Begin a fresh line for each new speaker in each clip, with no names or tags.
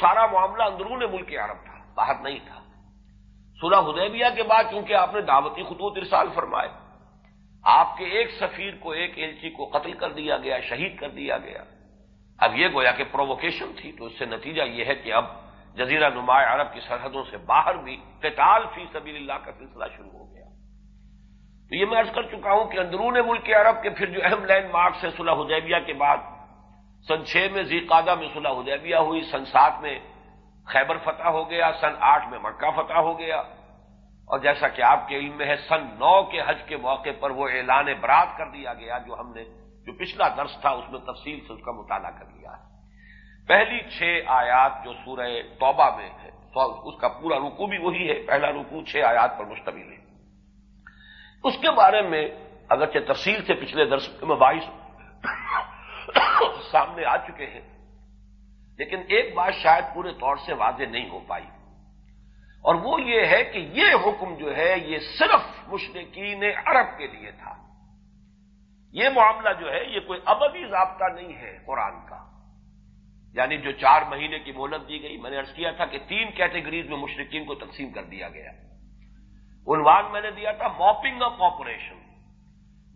سارا معاملہ اندرون ملک عرب تھا، باہر نہیں تھا۔ صلح حدیبیہ کے بعد چونکہ آپ نے دعوتی خطوط ارسال فرمائے، آپ کے ایک سفیر کو، ایک ایلچی کو قتل کر دیا گیا، شہید کر دیا گیا۔ اب یہ گویا کہ پرووکیشن تھی، تو اس سے نتیجہ یہ ہے کہ اب جزیرہ نمایاں عرب کی سرحدوں سے باہر بھی قتال فی سبیل اللہ کا سلسلہ شروع ہو گیا۔ تو یہ میں عرض کر چکا ہوں کہ اندرون ملک عرب کے پھر جو اہم لینڈ مارکس ہے صلح حدیبیہ کے بعد سن چھ میں قادہ میں صلح حدیبیہ ہوئی، سن سات میں خیبر فتح ہو گیا، سن آٹھ میں مکہ فتح ہو گیا۔ اور جیسا کہ آپ کے علم میں ہے، سن نو کے حج کے موقع پر وہ اعلان برات کر دیا گیا جو ہم نے، جو پچھلا درس تھا، اس میں تفصیل سے اس کا مطالعہ کر لیا ہے۔ پہلی چھ آیات جو سورہ توبہ میں ہے اس کا پورا رکو بھی وہی ہے، پہلا رکو چھ آیات پر مشتمل ہے۔ اس کے بارے میں اگرچہ تفصیل سے پچھلے درس میں باعث سامنے آ چکے ہیں۔ لیکن ایک بات شاید پورے طور سے واضح نہیں ہو پائی۔ اور وہ یہ ہے کہ یہ حکم جو ہے، یہ صرف مشرقین عرب کے لیے تھا۔ یہ معاملہ جو ہے، یہ کوئی ابدی ضابطہ نہیں ہے قرآن کا۔ یعنی جو چار مہینے کی مہلت دی گئی، میں نے ارض کیا تھا کہ تین کیٹیگریز میں مشرقین کو تقسیم کر دیا گیا۔ عنوان میں نے دیا تھا موپنگ آف آپریشن۔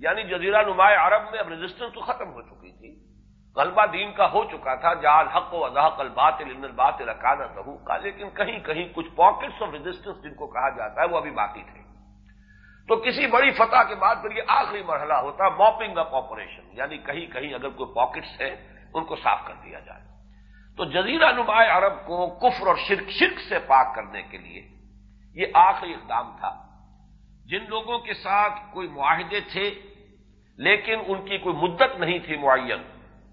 یعنی جزیرہ نمایاں عرب میں اب رجسٹر تو ختم ہو چکی تھی۔ غلبہ دین کا ہو چکا تھا جال حق و اضحق البات البات رکانا رہو کا لیکن کہیں کہیں کچھ پاکٹس آف ریزسٹنس جن کو کہا جاتا ہے وہ ابھی باقی تھے۔ تو کسی بڑی فتح کے بعد پھر یہ آخری مرحلہ ہوتا موپنگ اپ آپریشن یعنی کہیں کہیں اگر کوئی پاکٹس ہیں، ان کو صاف کر دیا جائے۔ تو جزیرہ نمایاں عرب کو کفر اور شرک شرک سے پاک کرنے کے لیے یہ آخری اقدام تھا۔ جن لوگوں کے ساتھ کوئی معاہدے تھے لیکن ان کی کوئی مدت نہیں تھی معین۔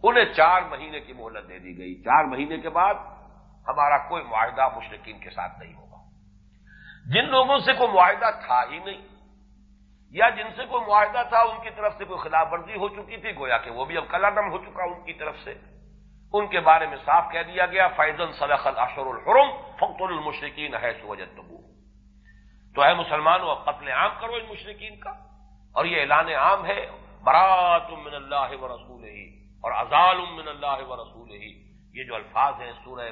انہیں چار مہینے کی مہلت دے دی گئی۔ چار مہینے کے بعد ہمارا کوئی معاہدہ مشرقین کے ساتھ نہیں ہوگا۔ جن لوگوں سے کوئی معاہدہ تھا ہی نہیں، یا جن سے کوئی معاہدہ تھا ان کی طرف سے کوئی خلاف ورزی ہو چکی تھی، گویا کہ وہ بھی اب کلادم ہو چکا ان کی طرف سے۔ ان کے بارے میں صاف کہہ دیا گیا فیضن صلاح الاشر الحرم فخت المشرقین ہے سوجت تبو تو اے مسلمانوں، اب قتل عام کرو ان مشرقین کا۔ اور یہ اعلان عام ہے۔ برات من اللہ و رسول ہی اور ازال من اللہ و رسول ہی یہ جو الفاظ ہیں سورہ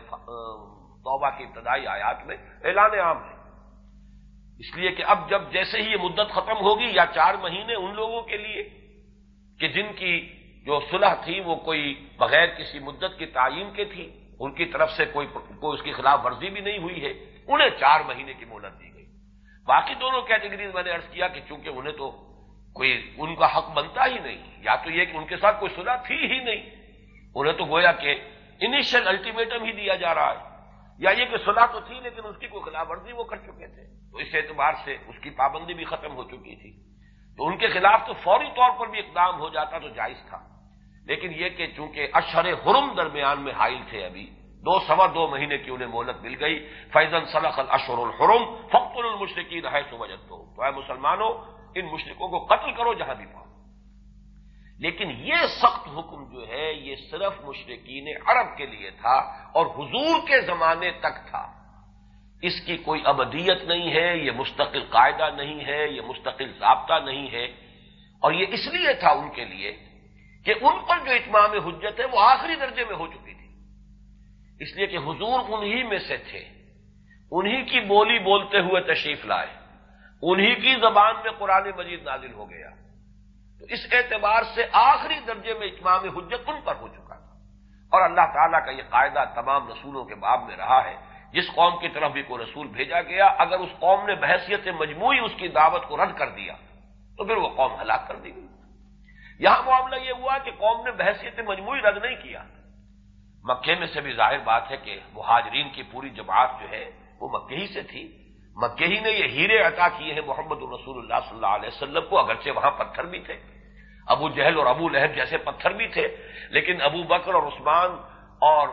توبہ کی ابتدائی آیات میں اعلان عام ہے اس لیے کہ اب جب جیسے ہی یہ مدت ختم ہوگی یا چار مہینے ان لوگوں کے لیے کہ جن کی جو صلح تھی وہ کوئی بغیر کسی مدت کی تعین کے تھی، ان کی طرف سے کوئی کوئی اس کی خلاف ورزی بھی نہیں ہوئی ہے، انہیں چار مہینے کی مہلت دی گئی۔ باقی دونوں کیٹیگریز میں نے ارض کیا کہ چونکہ انہیں تو کوئی ان کا حق بنتا ہی نہیں، یا تو یہ کہ ان کے ساتھ کوئی صلح تھی ہی نہیں۔ انہیں تو گویا کہ انیشل الٹیمیٹم ہی دیا جا رہا ہے۔ یا یہ کہ صلاح تو تھی لیکن اس کی کوئی خلاف ورزی وہ کر چکے تھے۔ تو اس اعتبار سے اس کی پابندی بھی ختم ہو چکی تھی۔ تو ان کے خلاف تو فوری طور پر بھی اقدام ہو جاتا تو جائز تھا۔ لیکن یہ کہ چونکہ اشر حرم درمیان میں حائل تھے ابھی، دو سوا دو مہینے کی انہیں مہلت مل گئی۔ فیضن صلاح الشر الحرم فخر المشرقین ہے سمجھت تو اے مسلمانوں ان مشرقوں کو قتل کرو جہاں بھی پاؤ لیکن یہ سخت حکم جو ہے، یہ صرف مشرقین عرب کے لیے تھا اور حضور کے زمانے تک تھا۔ اس کی کوئی ابدیت نہیں ہے، یہ مستقل قاعدہ نہیں ہے، یہ مستقل ضابطہ نہیں ہے۔ اور یہ اس لیے تھا ان کے لیے کہ ان پر جو اتمام حجت ہے، وہ آخری درجے میں ہو چکی تھی۔ اس لیے کہ حضور انہی میں سے تھے، انہی کی بولی بولتے ہوئے تشریف لائے۔ انہی کی زبان میں قرآن مجید نازل ہو گیا۔ تو اس اعتبار سے آخری درجے میں اتمام حجت ان پر ہو چکا تھا۔ اور اللہ تعالیٰ کا یہ قاعدہ تمام رسولوں کے باب میں رہا ہے۔ جس قوم کی طرف بھی کوئی رسول بھیجا گیا، اگر اس قوم نے بحثیت مجموعی اس کی دعوت کو رد کر دیا، تو پھر وہ قوم ہلاک کر دی گئی۔ یہاں معاملہ یہ ہوا کہ قوم نے بحثیت مجموعی رد نہیں کیا۔ مکے میں سے بھی ظاہر بات ہے کہ مہاجرین کی پوری جماعت جو ہے، وہ مکے ہی سے تھی۔ مکے ہی نے یہ ہیرے عطا کیے ہیں محمد الرسول اللہ صلی اللہ علیہ وسلم کو، اگرچہ وہاں پتھر بھی تھے۔ ابو جہل اور ابو لہب جیسے پتھر بھی تھے، لیکن ابو بکر اور عثمان اور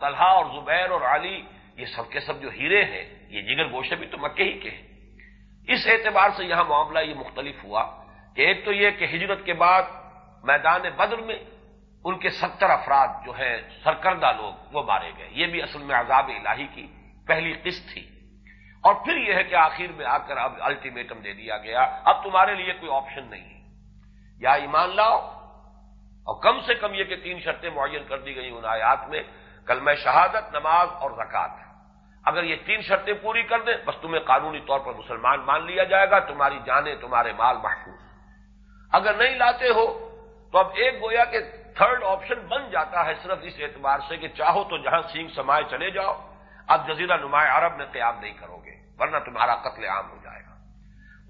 طلحہ اور زبیر اور علی، یہ سب کے سب جو ہیرے ہیں، یہ جگر گوشے بھی تو مکے ہی کے ہیں۔ اس اعتبار سے یہاں معاملہ یہ مختلف ہوا۔ کہ ایک تو یہ کہ ہجرت کے بعد میدان بدر میں ان کے ستر افراد جو ہیں، سرکردہ لوگ، وہ مارے گئے۔ یہ بھی اصل میں عذاب الہی کی پہلی قسط تھی۔ اور پھر یہ ہے کہ آخر میں آ کر اب الٹیمیٹم دے دیا گیا۔ اب تمہارے لیے کوئی آپشن نہیں ہے۔ یا ایمان لاؤ۔ اور کم سے کم یہ کہ تین شرطیں معین کر دی گئی ان آیات میں۔ کل میں شہادت، نماز اور زکات اگر یہ تین شرطیں پوری کر دیں، بس تمہیں قانونی طور پر مسلمان مان لیا جائے گا۔ تمہاری جانیں، تمہارے مال محفوظ۔ اگر نہیں لاتے ہو، تو اب ایک گویا کہ تھرڈ آپشن بن جاتا ہے صرف اس اعتبار سے کہ چاہو تو جہاں سینگ سمائے چلے جاؤ۔ اب جزیرہ نمایاں عرب میں قیام نہیں کرو گے۔ ورنہ تمہارا قتل عام ہو جائے گا۔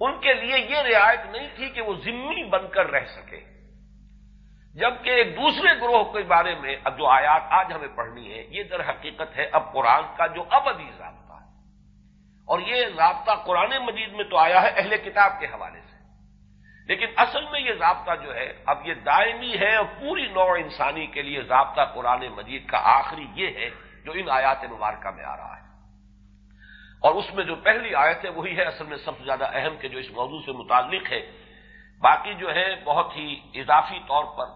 ان کے لیے یہ رعایت نہیں تھی کہ وہ ذمہ بن کر رہ سکے۔ جبکہ ایک دوسرے گروہ کے بارے میں اب جو آیات آج ہمیں پڑھنی ہے یہ در حقیقت ہے اب قرآن کا جو ابدی ضابطہ ہے۔ اور یہ ضابطہ قرآن مجید میں تو آیا ہے اہل کتاب کے حوالے سے۔ لیکن اصل میں یہ ضابطہ جو ہے، اب یہ دائمی ہے اور پوری نوع انسانی کے لیے ضابطہ قرآن مجید کا آخری یہ ہے جو ان آیات مبارکہ میں آ رہا ہے۔ اور اس میں جو پہلی آیت ہے وہی ہے اصل میں سب سے زیادہ اہم کہ جو اس موضوع سے متعلق ہے۔ باقی جو ہے بہت ہی اضافی طور پر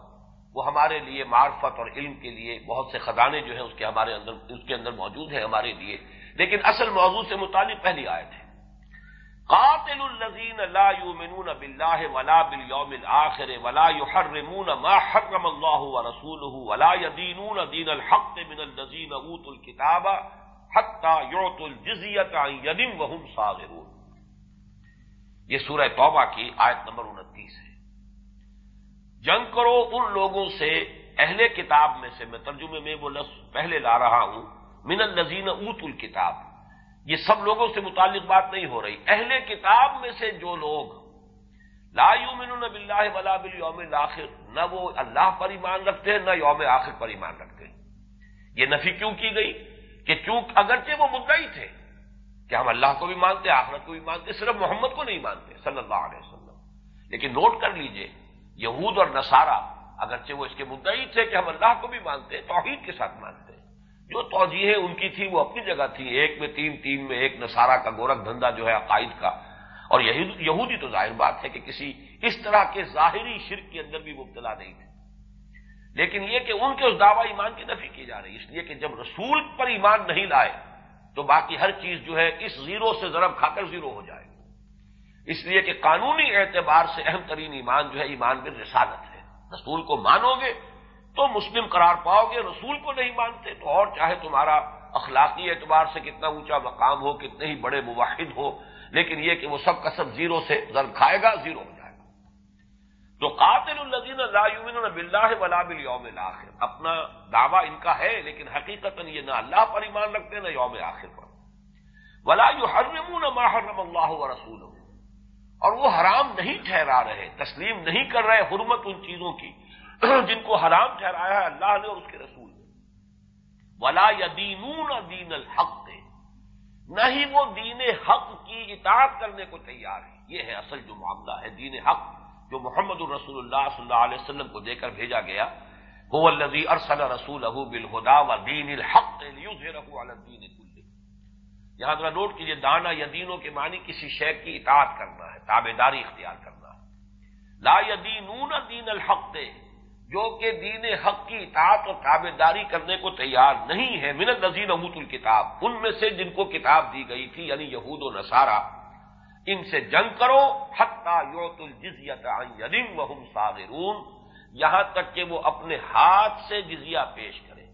وہ ہمارے لیے معرفت اور علم کے لیے بہت سے خزانے جو ہیں اس کے ہمارے اندر، اس کے اندر موجود ہیں ہمارے لیے۔ لیکن اصل موضوع سے متعلق پہلی آئے تھے قاتل الزین لا يؤمنون بالله ولا باليوم الاخر ولا يحرمون ما حرم الله ورسوله ولا يدينون دين الحق من الذين اوتوا الكتاب حتى يعطوا الجزيه عن يد صاغرون۔ یہ سورہ توبہ کی آیت نمبر انتیس ہے۔ جنگ کرو ان لوگوں سے، اہل کتاب میں سے، میں ترجمے میں وہ لفظ پہلے لا رہا ہوں، من الزین اوت الکتاب۔ یہ سب لوگوں سے متعلق بات نہیں ہو رہی۔ اہل کتاب میں سے جو لوگ لا یومنون باللہ ولا بالیوم الاخر، نہ وہ اللہ پر ایمان رکھتے ہیں، نہ یوم آخر پر ایمان رکھتے ہیں۔ یہ نفی کیوں کی گئی؟ کہ چونکہ اگرچہ وہ مدعی تھے کہ ہم اللہ کو بھی مانتے آخرت کو بھی مانتے صرف محمد کو نہیں مانتے صلی اللہ علیہ وسلم۔ لیکن نوٹ کر لیجیے، یہود اور نصارہ اگرچہ وہ اس کے مدعی تھے کہ ہم اللہ کو بھی مانتے توحید کے ساتھ مانتے جو توجیہیں ان کی تھی وہ اپنی جگہ تھی ایک میں تین تین میں ایک نصارہ کا گورکھ دھندا جو ہے عقائد کا۔ اور یہودی تو ظاہر بات ہے کہ کسی اس طرح کے ظاہری شرک کے اندر بھی مبتلا نہیں تھے۔ لیکن یہ کہ ان کے اس دعوی ایمان کی نفی کی جا رہی اس لیے کہ جب رسول پر ایمان نہیں لائے، تو باقی ہر چیز جو ہے اس زیرو سے ضرب کھا کر زیرو ہو جائے۔ اس لیے کہ قانونی اعتبار سے اہم ترین ایمان جو ہے ایمان بن رسالت ہے۔ رسول کو مانو گے تو مسلم قرار پاؤ گے، رسول کو نہیں مانتے تو اور چاہے تمہارا اخلاقی اعتبار سے کتنا اونچا مقام ہو، کتنے ہی بڑے مواحد ہو، لیکن یہ کہ وہ سب کا سب زیرو سے ضرب کھائے گا، زیرو ہو جائے تو قاتل الزین اللہ بلّہ ولا بل یوم آخر اپنا دعویٰ ان کا ہے، لیکن حقیقت یہ نہ اللہ پر ایمان رکھتے نہ یوم آخر پر۔ ولا یو نہ ماہرم اللہ رسول اور وہ حرام نہیں ٹھہرا رہے، تسلیم نہیں کر رہے حرمت ان چیزوں کی جن کو حرام ٹھہرایا ہے اللہ نے اور اس کے رسول نے۔ ولا یدینون دین الحق۔ نہ ہی وہ دین حق کی اطاعت کرنے کو تیار ہے یہ ہے اصل جو معاملہ ہے، دین حق۔ جو محمد الرسول اللہ صلی اللہ علیہ وسلم کو دے کر بھیجا گیا وہ الزی ارسل رسول بالہدا و دین الحق الدین یہاں ذرا نوٹ کیجیے دانا یا دینوں کے معنی کسی شے کی اطاعت کرنا ہے تابے داری اختیار کرنا ہے۔ لا یدینون دین الحق، جو کہ دین حق کی اطاعت اور تابے داری کرنے کو تیار نہیں ہے، من نذیر اموت الکتاب، ان میں سے جن کو کتاب دی گئی تھی یعنی یہود و نصارہ۔ ان سے جنگ کرو حتہ یوت الجزیت یدیم وہم صاغرون، یہاں تک کہ وہ اپنے ہاتھ سے جزیہ پیش کرے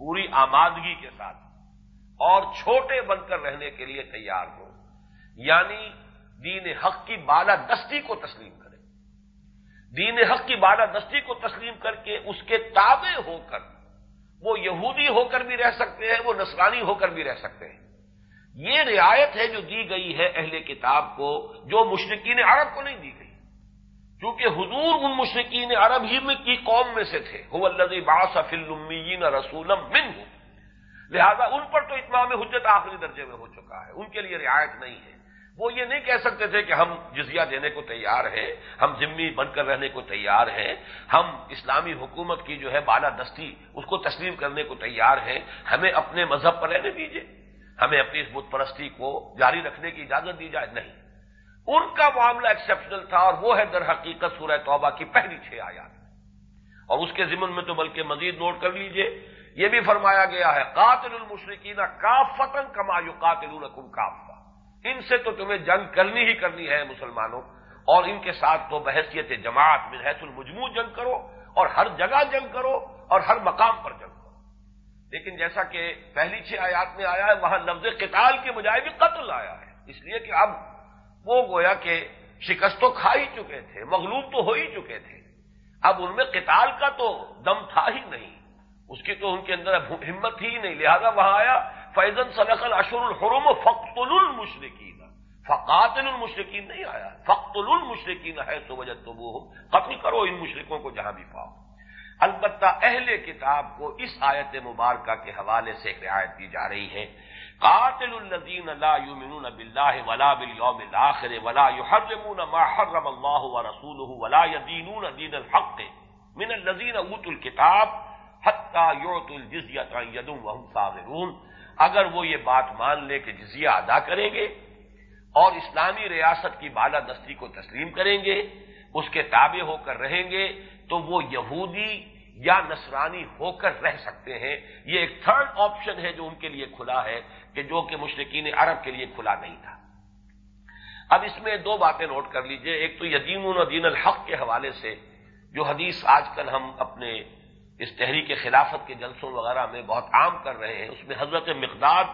پوری آمادگی کے ساتھ، اور چھوٹے بن کر رہنے کے لیے تیار ہو یعنی دین حق کی بالا دستی کو تسلیم کرے دین حق کی بالا دستی کو تسلیم کر کے اس کے تابع ہو کر، وہ یہودی ہو کر بھی رہ سکتے ہیں، وہ نسرانی ہو کر بھی رہ سکتے ہیں۔ یہ رعایت ہے جو دی گئی ہے اہل کتاب کو، جو مشرقین عرب کو نہیں دی گئی۔ کیونکہ حضور ان مشرقین عرب ہی میں کی قوم میں سے تھے۔ وہ اللہ باصفین رسولم من ہوں لہذا ان پر تو اتمام حجت آخری درجے میں ہو چکا ہے۔ ان کے لیے رعایت نہیں ہے۔ وہ یہ نہیں کہہ سکتے تھے کہ ہم جزیہ دینے کو تیار ہیں، ہم ذمہ بن کر رہنے کو تیار ہیں، ہم اسلامی حکومت کی جو ہے بالا دستی اس کو تسلیم کرنے کو تیار ہیں، ہمیں اپنے مذہب پر رہنے دیجیے ہمیں اپنی اس بت پرستی کو جاری رکھنے کی اجازت دی جائے؟ نہیں۔ ان کا معاملہ ایکسپشنل تھا اور وہ ہے در حقیقت سورہ توبہ کی پہلی چھ آیات۔ اور اس کے ضمن میں تو بلکہ مزید نوٹ کر لیجیے، یہ بھی فرمایا گیا ہے، قاتل المشرقین کا فتن کما یو قاتل کافا ان سے تو تمہیں جنگ کرنی ہی کرنی ہے مسلمانوں، اور ان کے ساتھ تو بحثیت جماعت میں حیث المجموع جنگ کرو، اور ہر جگہ جنگ کرو، اور ہر مقام پر جنگ کرو لیکن جیسا کہ پہلی چھ آیات میں آیا ہے، وہاں لفظ قتال کے بجائے بھی قتل آیا ہے۔ اس لیے کہ اب وہ گویا کہ شکست تو کھا ہی چکے تھے، مغلوب تو ہو ہی چکے تھے۔ اب ان میں قتال کا تو دم تھا ہی نہیں۔ اس کی تو ان کے اندر ہمت ہی نہیں۔ لہذا وہاں آیا فیضن سلقل اشر الحرم فخت المشرقین فقاتل المشرقین نہیں آیا فخت المشرقین ہے تو وجہ تو وہ قتل کرو ان مشرقوں کو جہاں بھی پاؤ۔ البتہ اہل کتاب کو اس آیت مبارکہ کے حوالے سے ایک رعایت دی جا رہی ہے۔ قاتل الذین لا یؤمنون باللہ ولا بالیوم الاخر ولا یحرمون ما حرم اللہ ورسولہ ولا یدینون دین الحق من الذین اوتوا الكتاب حتی یعطوا الجزیۃ عن ید وهم صاغرون۔ اگر وہ یہ بات مان لے کہ جزیہ ادا کریں گے اور اسلامی ریاست کی بالا دستی کو تسلیم کریں گے، اس کے تابع ہو کر رہیں گے تو وہ یہودی یا نصرانی ہو کر رہ سکتے ہیں۔ یہ ایک تھرڈ آپشن ہے جو ان کے لیے کھلا ہے کہ جو کہ مشرقین عرب کے لیے کھلا نہیں تھا۔ اب اس میں دو باتیں نوٹ کر لیجیے۔ ایک تو یدین و دین الحق کے حوالے سے جو حدیث آج کل ہم اپنے اس تحریک خلافت کے جلسوں وغیرہ میں بہت عام کر رہے ہیں۔ اس میں حضرت مقداد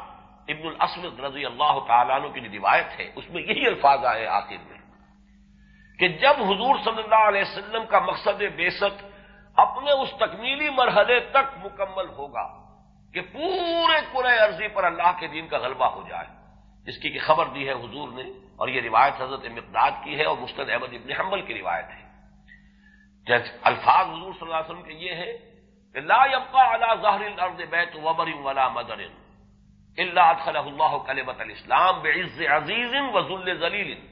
ابن الاسود رضی اللہ تعالیٰ عنہ کی جو روایت ہے، اس میں یہی الفاظ آئے آخر میں۔ کہ جب حضور صلی اللہ علیہ وسلم کا مقصد بیست اپنے اس تکمیلی مرحلے تک مکمل ہوگا کہ پورے پورے عرضی پر اللہ کے دین کا غلبہ ہو جائے۔ جس کی خبر دی ہے حضور نے اور یہ روایت حضرت مقداد کی ہے اور مستد احمد ابن حمل کی روایت ہے۔ الفاظ حضور صلی اللہ علیہ وسلم کے یہ ہے کہ لا يبقى على ظهر الارض بیت وبر ولا مدر الا ادخله الله كلمه الاسلام بعز عزيز وذل ذليل۔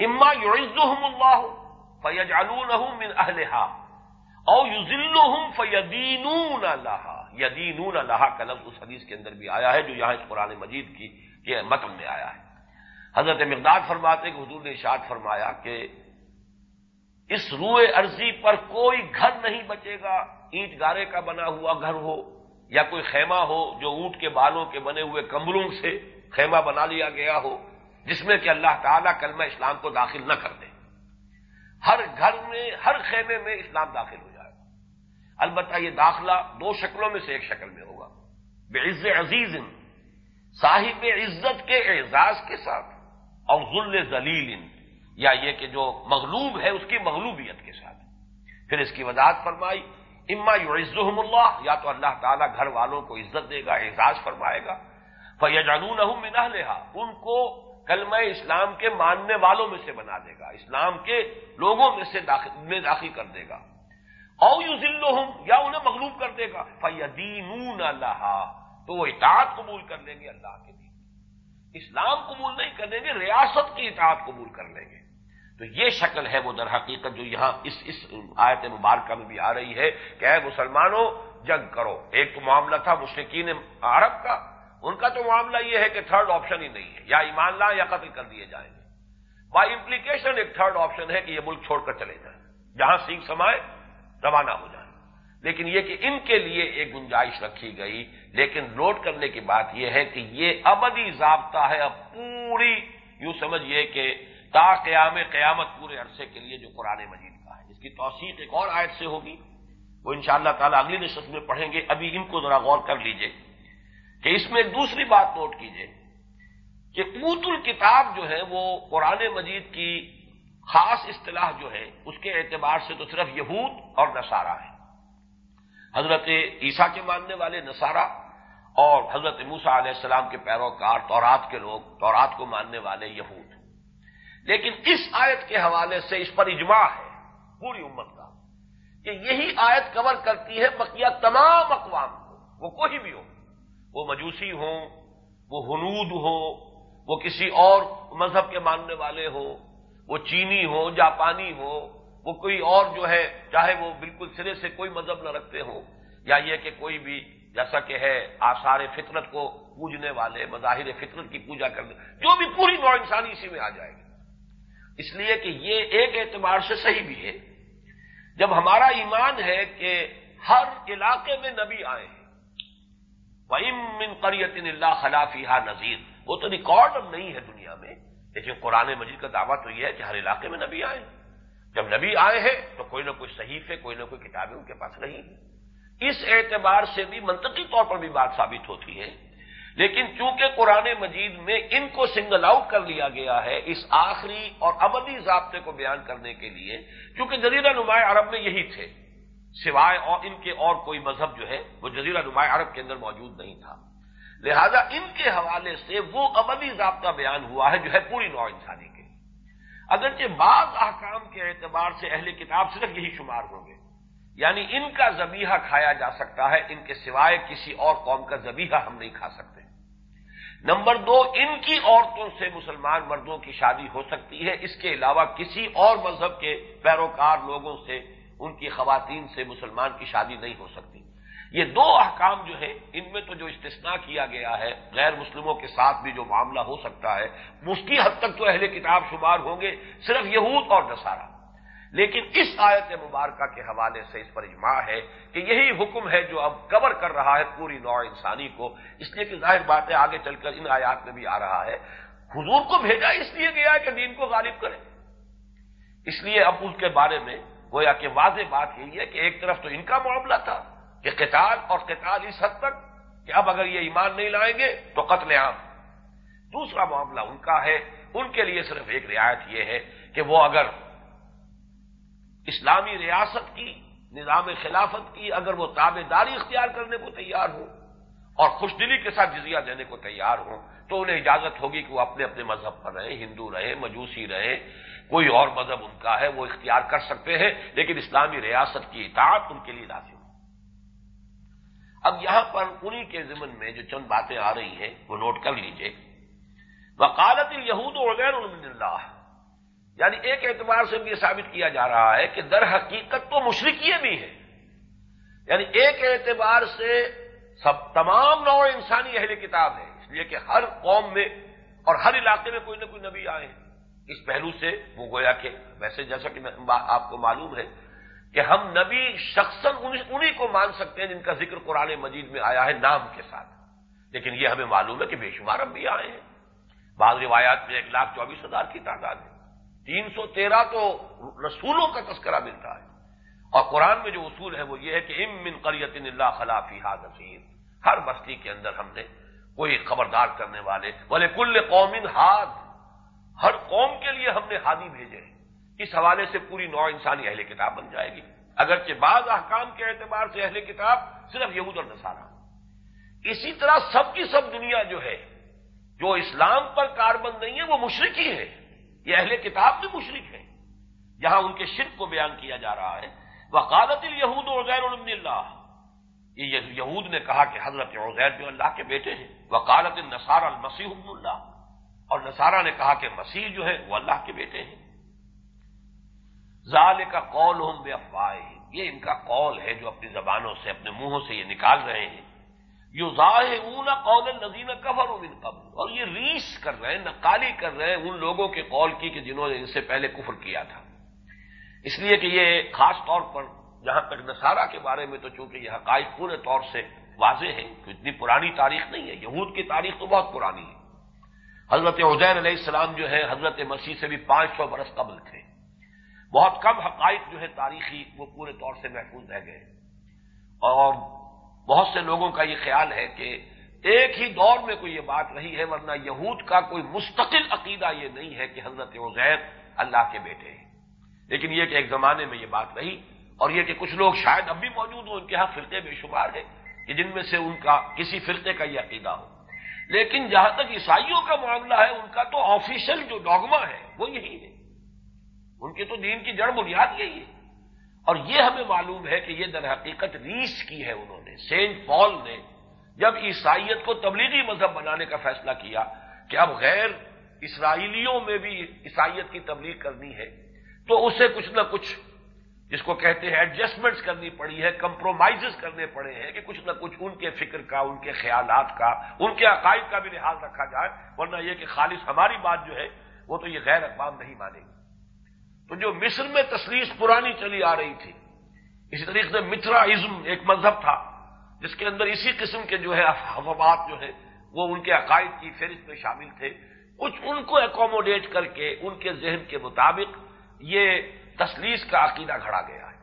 اما يعزهم الله فيجعلونه من اهلها او يذلهم فيدينون لها. یدینون اللہ کا لفظ اس حدیث کے اندر بھی آیا ہے، جو یہاں اس قرآن مجید کی کے متن میں آیا ہے۔ حضرت مقداد فرماتے کہ حضور نے اشاد فرمایا کہ اس روئے عرضی پر کوئی گھر نہیں بچے گا، اینٹ گارے کا بنا ہوا گھر ہو، یا کوئی خیمہ ہو جو اونٹ کے بالوں کے بنے ہوئے کمبلوں سے خیمہ بنا لیا گیا ہو۔ جس میں کہ اللہ تعالیٰ کلمہ اسلام کو داخل نہ کر دے۔ ہر گھر میں، ہر خیمے میں اسلام داخل ہو جائے۔ البتہ یہ داخلہ دو شکلوں میں سے ایک شکل میں ہوگا۔ بے عز عزیز، صاحب عزت کے اعزاز کے ساتھ، اور ذل ذلیل، یا یہ کہ جو مغلوب ہے اس کی مغلوبیت کے ساتھ۔ پھر اس کی وضاحت فرمائی، اما یعزہم اللہ یا تو اللہ تعالیٰ گھر والوں کو عزت دے گا، اعزاز فرمائے گا۔ فیجانون میں نہ ان کو کلمہ اسلام کے ماننے والوں میں سے بنا دے گا، اسلام کے لوگوں میں سے داخل، میں داخل کر دے گا۔ او یو ذلو یا انہیں مغلوب کر دے گا۔ فیدین اللہ تو وہ اطاعت قبول کر لیں گے اللہ کے دین اسلام قبول نہیں کر لیں گے، ریاست کی اطاعت قبول کر لیں گے۔ تو یہ شکل ہے وہ در حقیقت جو یہاں اس اس آیت مبارکہ میں بھی آ رہی ہے کہ اے مسلمانوں، جنگ کرو۔ ایک تو معاملہ تھا مشرقین عرب کا ان کا تو معاملہ یہ ہے کہ تھرڈ آپشن ہی نہیں ہے، یا ایمان لا یا قتل کر دیے جائیں گے۔ بائی امپلیکیشن ایک تھرڈ آپشن ہے کہ یہ ملک چھوڑ کر چلے جائیں۔ جہاں سیکھ سمائے، روانہ ہو جائیں۔ لیکن یہ کہ ان کے لیے ایک گنجائش رکھی گئی، لیکن نوٹ کرنے کی بات یہ ہے کہ یہ ابدی ضابطہ ہے۔ اب پوری یوں سمجھئے کہ تا قیام قیامت پورے عرصے کے لیے جو قرآن مجید کا ہے۔ اس کی توثیق ایک اور آیت سے ہوگی۔ وہ ان شاء اللہ تعالیٰ اگلی نشست میں پڑھیں گے۔ ابھی ان کو ذرا غور کر لیجیے۔ کہ اس میں دوسری بات نوٹ کیجیے کہ اوت الکتاب جو ہے وہ قرآن مجید کی خاص اصطلاح جو ہے، اس کے اعتبار سے تو صرف یہود اور نصارہ ہے حضرت عیسیٰ کے ماننے والے نصارہ اور حضرت موسا علیہ السلام کے پیروکار تورات کے لوگ، تورات کو ماننے والے یہود۔ لیکن اس آیت کے حوالے سے اس پر اجماع ہے پوری امت کا کہ یہی آیت کور کرتی ہے بقیہ تمام اقوام کو، وہ کوئی بھی ہو۔ وہ مجوسی ہوں، وہ ہنود ہو وہ کسی اور مذہب کے ماننے والے ہوں، وہ چینی ہو جاپانی ہو وہ کوئی اور جو ہے، چاہے وہ بالکل سرے سے کوئی مذہب نہ رکھتے ہوں، یا یہ کہ کوئی بھی جیسا کہ ہے، آثار فطرت کو پوجنے والے، مظاہر فطرت کی پوجا کرنے، جو بھی پوری نو انسانی اسی میں آ جائے گی۔ اس لیے کہ یہ ایک اعتبار سے صحیح بھی ہے۔ جب ہمارا ایمان ہے کہ ہر علاقے میں نبی آئے ہیں من قریت اللہ خلافی نذیر وہ تو ریکارڈ اب نہیں ہے دنیا میں، لیکن قرآن مجید کا دعویٰ تو یہ ہے کہ ہر علاقے میں نبی آئے۔ جب نبی آئے ہیں تو کوئی نہ کوئی صحیح ہے، کوئی نہ کوئی کتابیں ان کے پاس نہیں اس اعتبار سے بھی منطقی طور پر بھی بات ثابت ہوتی ہے۔ لیکن چونکہ قرآن مجید میں ان کو سنگل آؤٹ کر لیا گیا ہے، اس آخری اور ابدی ضابطے کو بیان کرنے کے لیے کیونکہ جزیرہ نمایاں عرب میں یہی تھے۔ سوائے اور ان کے اور کوئی مذہب جو ہے، وہ جزیرہ نمایاں عرب کے اندر موجود نہیں تھا۔ لہذا ان کے حوالے سے وہ ابدی ضابطہ بیان ہوا ہے جو ہے پوری نو انسانی کے۔ اگرچہ بعض احکام کے اعتبار سے اہل کتاب صرف یہی شمار ہوں گے۔ یعنی ان کا زبیحہ کھایا جا سکتا ہے، ان کے سوائے کسی اور قوم کا زبیحہ ہم نہیں کھا سکتے۔ نمبر دو، ان کی عورتوں سے مسلمان مردوں کی شادی ہو سکتی ہے۔ اس کے علاوہ کسی اور مذہب کے پیروکار لوگوں سے ان کی خواتین سے مسلمان کی شادی نہیں ہو سکتی۔ یہ دو احکام جو ہے ان میں تو جو استثناء کیا گیا ہے، غیر مسلموں کے ساتھ بھی جو معاملہ ہو سکتا ہے، اس کی حد تک تو اہل کتاب شمار ہوں گے، صرف یہود اور نصارہ۔ لیکن اس آیت مبارکہ کے حوالے سے اس پر اجماع ہے کہ یہی حکم ہے جو اب کور کر رہا ہے پوری نوع انسانی کو۔ اس لیے کہ ظاہر بات ہے آگے چل کر ان آیات میں بھی آ رہا ہے۔ حضور کو بھیجا اس لیے گیا ہے کہ دین کو غالب کرے۔ اس لیے اب اس کے بارے میں گویا کہ واضح بات یہی ہے کہ ایک طرف تو ان کا معاملہ تھا کہ قتال اور قتال اس حد تک کہ اب اگر یہ ایمان نہیں لائیں گے تو قتل عام۔ دوسرا معاملہ ان کا ہے، ان کے لیے صرف ایک رعایت یہ ہے کہ وہ اگر اسلامی ریاست کی، نظام خلافت کی اگر وہ تابے داری اختیار کرنے کو تیار ہو اور خوش دلی کے ساتھ جزیہ دینے کو تیار ہوں تو انہیں اجازت ہوگی کہ وہ اپنے اپنے مذہب پر رہیں، ہندو رہے مجوسی رہے کوئی اور مذہب ان کا ہے، وہ اختیار کر سکتے ہیں، لیکن اسلامی ریاست کی اطاعت ان کے لیے لازم اب یہاں پر انہی کے ضمن میں جو چند باتیں آ رہی ہیں، وہ نوٹ کر لیجیے۔ وکالت یہود غیر اللہ۔ یعنی ایک اعتبار سے بھی یہ ثابت کیا جا رہا ہے کہ در حقیقت تو مشرقی بھی ہے یعنی ایک اعتبار سے سب تمام نو انسانی اہل کتاب ہے اس لیے کہ ہر قوم میں اور ہر علاقے میں کوئی نہ کوئی نبی آئے ہیں۔ اس پہلو سے وہ گویا کہ ویسے جیسا کہ آپ کو معلوم ہے کہ ہم نبی شخصن انہی کو مان سکتے ہیں جن کا ذکر قرآن مجید میں آیا ہے نام کے ساتھ۔ لیکن یہ ہمیں معلوم ہے کہ بے شمار اب بھی آئے ہیں۔ بعض روایات میں ایک لاکھ چوبیس ہزار کی تعداد ہے۔ تین سو تیرہ تو رسولوں کا تذکرہ ملتا ہے۔ اور قرآن میں جو اصول ہے وہ یہ ہے کہ ام من قریت اللہ خلافی ہاد ہر بستی کے اندر ہم نے کوئی خبردار کرنے والے۔ بولے کل قوم ہاد ہر قوم کے لیے ہم نے ہادی بھیجے اس حوالے سے پوری نو انسانی اہل کتاب بن جائے گی۔ اگرچہ بعض احکام کے اعتبار سے اہل کتاب صرف یہود اور نصارہ۔ اسی طرح سب کی سب دنیا جو ہے، جو اسلام پر کاربند نہیں ہے، وہ مشرق ہی ہے۔ یہ اہل کتاب بھی مشرق ہے یہاں ان کے شرک کو بیان کیا جا رہا ہے۔ وقالت الہود عزیر الم اللہ۔ یہ یہود نے کہا کہ حضرت عزیر جو اللہ کے بیٹے ہیں۔ وقالت النصار المسیح اللہ۔ اور نصارہ نے کہا کہ مسیح جو ہے وہ اللہ کے بیٹے ہیں۔ ظال کا قول ہوں بے افواہ یہ ان کا قول ہے جو اپنی زبانوں سے، اپنے منہوں سے یہ نکال رہے ہیں۔ یو ظاہ اون قول نظین کفر ان قبل۔ اور یہ ریس کر رہے ہیں، نقالی کر رہے ہیں ان لوگوں کے قول کی کہ جنہوں نے ان سے پہلے کفر کیا تھا۔ اس لیے کہ یہ خاص طور پر جہاں تک نصارہ کے بارے میں تو چونکہ یہ حقائق پورے طور سے واضح ہے کہ اتنی پرانی تاریخ نہیں ہے۔ یہود کی تاریخ تو بہت پرانی ہے۔ حضرت حسین علیہ السلام جو ہے حضرت مسیح سے بھی پانچ سو برس قبل تھے۔ بہت کم حقائق جو ہے تاریخی، وہ پورے طور سے محفوظ رہ گئے۔ اور بہت سے لوگوں کا یہ خیال ہے کہ ایک ہی دور میں کوئی یہ بات رہی ہے، ورنہ یہود کا کوئی مستقل عقیدہ یہ نہیں ہے کہ حضرت عزیر اللہ کے بیٹے ہیں۔ لیکن یہ کہ ایک زمانے میں یہ بات رہی اور یہ کہ کچھ لوگ شاید اب بھی موجود ہوں، ان کے ہاں فرقے بے شمار ہے کہ جن میں سے ان کا کسی فرقے کا یہ عقیدہ ہو۔ لیکن جہاں تک عیسائیوں کا معاملہ ہے، ان کا تو آفیشل جو ڈاگما ہے، وہ یہی ہے۔ ان کے تو دین کی جڑ بنیاد یہی ہے۔ اور یہ ہمیں معلوم ہے کہ یہ در حقیقت ریس کی ہے انہوں نے، سینٹ پال نے جب عیسائیت کو تبلیغی مذہب بنانے کا فیصلہ کیا کہ اب غیر اسرائیلیوں میں بھی عیسائیت کی تبلیغ کرنی ہے، تو اسے کچھ نہ کچھ جس کو کہتے ہیں ایڈجسٹمنٹس کرنی پڑی ہے کمپرومائز کرنے پڑے ہیں کہ کچھ نہ کچھ ان کے فکر کا، ان کے خیالات کا، ان کے عقائد کا بھی لحاظ رکھا جائے۔ ورنہ یہ کہ خالص ہماری بات جو ہے، وہ تو یہ غیر اقوام نہیں مانے گی۔ تو جو مصر میں تصویر پرانی چلی آ رہی تھی، اسی طریقے سے مترا ازم ایک مذہب تھا، جس کے اندر اسی قسم کے جو ہے افوات جو ہے وہ ان کے عقائد کی فہرست میں شامل تھے۔ کچھ ان کو اکوموڈیٹ کر کے، ان کے ذہن کے مطابق یہ تسلیس کا عقیدہ کھڑا گیا ہے۔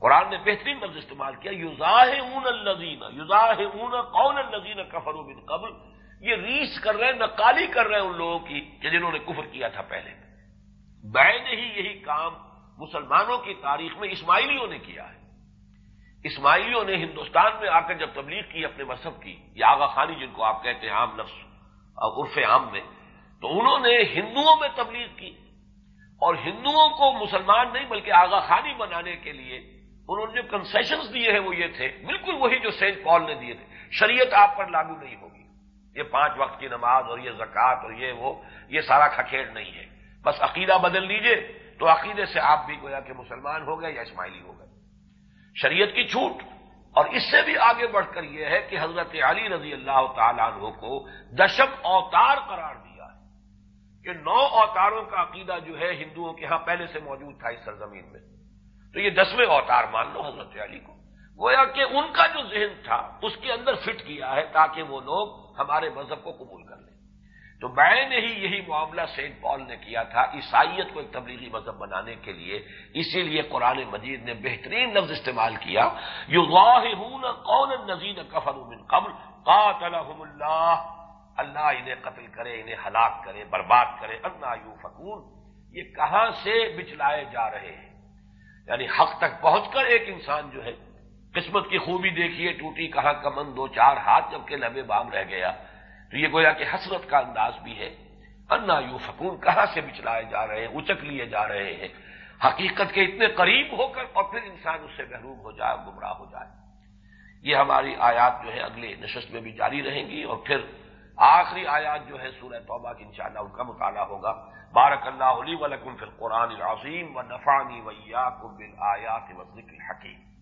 قرآن نے بہترین لفظ استعمال کیا یوزاہ اون الزین یوزاہ اون قون الزین کفر بن قبل۔ یہ ریس کر رہے ہیں، نقالی کر رہے ہیں ان لوگوں کی کہ جنہوں نے کفر کیا تھا پہلے۔ بین ہی یہی کام مسلمانوں کی تاریخ میں اسماعیلیوں نے کیا ہے۔ اسماعیلیوں نے ہندوستان میں آ کر جب تبلیغ کی، اپنے مذہب کی یا آغا خانی جن کو آپ کہتے ہیں عام نفس، عرف عام میں، تو انہوں نے ہندوؤں میں تبلیغ کی۔ اور ہندوؤں کو مسلمان نہیں بلکہ آغا خانی بنانے کے لیے انہوں نے جو کنسیشنز دیے ہیں وہ یہ تھے، بالکل وہی جو سینٹ پال نے دیے تھے۔ شریعت آپ پر لاگو نہیں ہوگی۔ یہ پانچ وقت کی نماز اور یہ زکوٰۃ اور یہ وہ، یہ سارا کھکھیڑ نہیں ہے۔ بس عقیدہ بدل لیجیے، تو عقیدے سے آپ بھی گویا کہ مسلمان ہو گئے یا اسماعیلی ہو گئے۔ شریعت کی چھوٹ، اور اس سے بھی آگے بڑھ کر یہ ہے کہ حضرت علی رضی اللہ تعالیٰ عنہ کو دشم اوتار قرار دیا۔ کہ نو اوتاروں کا عقیدہ جو ہے ہندوؤں کے ہاں پہلے سے موجود تھا اس سرزمین میں۔ تو یہ دسویں اوتار مان لو حضرت علی کو۔ گویا کہ ان کا جو ذہن تھا، اس کے اندر فٹ کیا ہے تاکہ وہ لوگ ہمارے مذہب کو قبول کر لیں۔ تو میں نے ہی یہی معاملہ سینٹ پال نے کیا تھا عیسائیت کو ایک تبلیغی مذہب بنانے کے لیے۔ اسی لیے قرآن مجید نے بہترین لفظ استعمال کیا یو واہ کون نذیر کفر قبل، قاتلہم اللہ اللہ انہیں قتل کرے، انہیں ہلاک کرے، برباد کرے، انا یو فکون یہ کہاں سے بچلائے جا رہے ہیں؟ یعنی حق تک پہنچ کر ایک انسان جو ہے، قسمت کی خوبی دیکھیے، ٹوٹی کہاں کمن دو چار ہاتھ جبکہ لبے بام رہ گیا۔ تو یہ گویا کہ حسرت کا انداز بھی ہے۔ انا یو فکون کہاں سے بچلائے جا رہے ہیں؟ اچک لیے جا رہے ہیں۔ حقیقت کے اتنے قریب ہو کر اور پھر انسان اس سے محروم ہو جائے، گمراہ ہو جائے۔ یہ ہماری آیات جو ہے اگلے نشست میں بھی جاری رہیں گی اور پھر آخری آیات جو ہے سورہ توبہ کی انشاءاللہ ان کا مطالعہ ہوگا۔ بارک اللہ علی ولکم فی القرآن العظیم و نفانی ویا کو بل آیات و ذکر حکیم